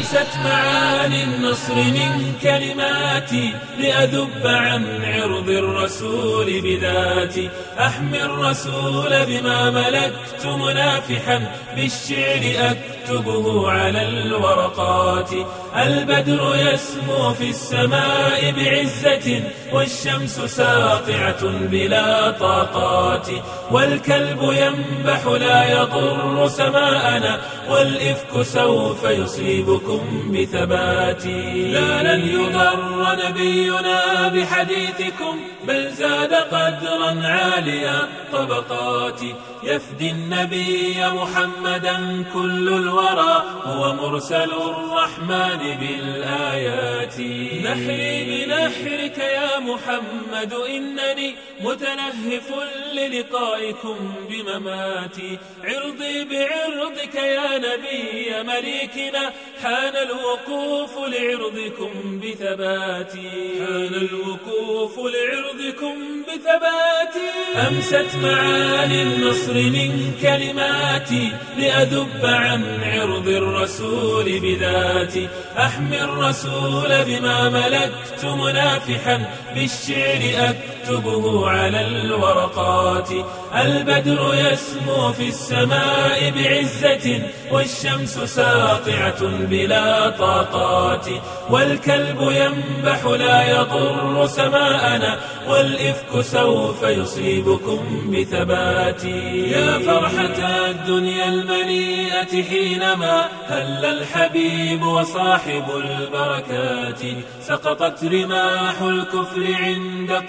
أمست معاني النصر من كلماتي لأذب عن عرض الرسول بذاتي. أحمي الرسول بما ملكت منافحا بالشعر أكتبه على الورقات. البدر يسمو في السماء بعزة والشمس ساطعة بلا طاقات. والكلب ينبح لا يضر سماءنا والإفك سوف يصيبكم بثبات لا لن يضر نبينا بحديثكم بل زاد قدرا عاليا الطبقات يفدي النبي محمدا كل الورى هو مرسل الرحمن بالآيات. نحري بنحرك يا محمد إنني متنهف للقائكم بمماتي. عرضي بعرضك يا نبي مليكنا حان الوقوف لعرضكم بثباتي. حان الوقوف لعرضكم بثباتي. أمست معاني النصر من كلماتي لأذب عن عرض الرسول بذاتي. أحمي الرسول بما ملكت منافحا بالشعر أكتبه على الورقات. البدر يسمو في السماء بعزة والشمس ساطعة بلا طاقات. والكلب ينبح لا يضر سماءنا والإفك سوف يصيبكم بثبات. يا فرحة الدنيا المليئة حينما هل الحبيب وصاحب البركات. سقطت رماح الكفر عند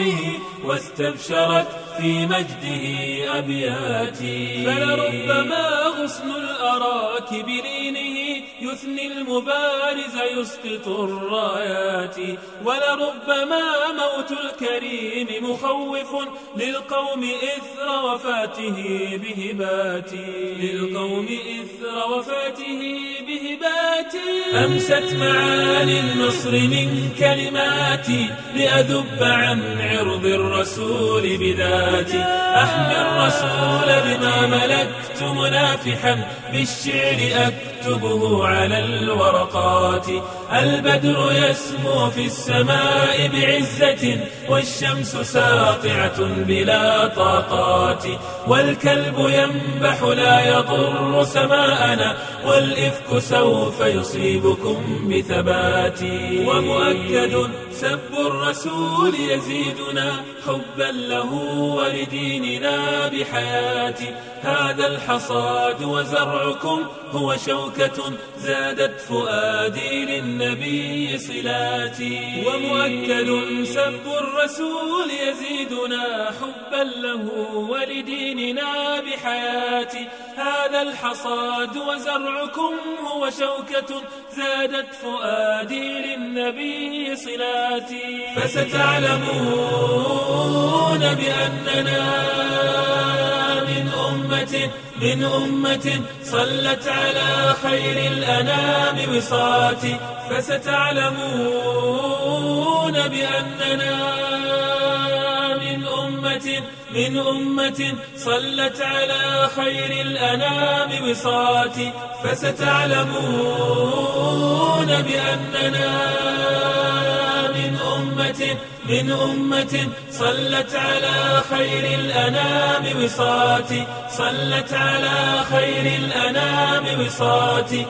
قدومه واستبشرت في مجده أبياتي. فلربما غصن الأراك بلينه يثني المبارز يسقط الرايات. ولربما موت الكريم مخوف للقوم إثر وفاته بهباتي للقوم إثر وفاته أمست معاني النصر من كلماتي لأذب عن عرض الرسول بذاتي. أحمي الرسول بما ملكت منافحا بالشعر أكتبه على الورقات. البدر يسمو في السماء بعزة والشمس ساطعة بلا طاقات. والكلب ينبح لا يضر سماءنا والإفك سوف يصيبكم بثبات. ومؤكد سب الرسول يزيدنا حبا له ولديننا بحياتي. هذا الحصاد وزرعكم هو شوكة زادت فؤادي للنبي صلاتي. ومؤكد سب الرسول يزيدنا حبا له ولديننا بحياتي. هذا الحصاد وزرعكم هو شوكة زادت فؤادي للنبي صلاتي. فستعلمون بأننا من أمة من أمة صلت على خير الأنام وصاتي. فستعلمون بأننا من أمة صلت على خير الأنام وصاتي. فستعلمون بأننا من أمة صلت على خير الأنام وصاتي. صلت على خير الأنام وصاتي.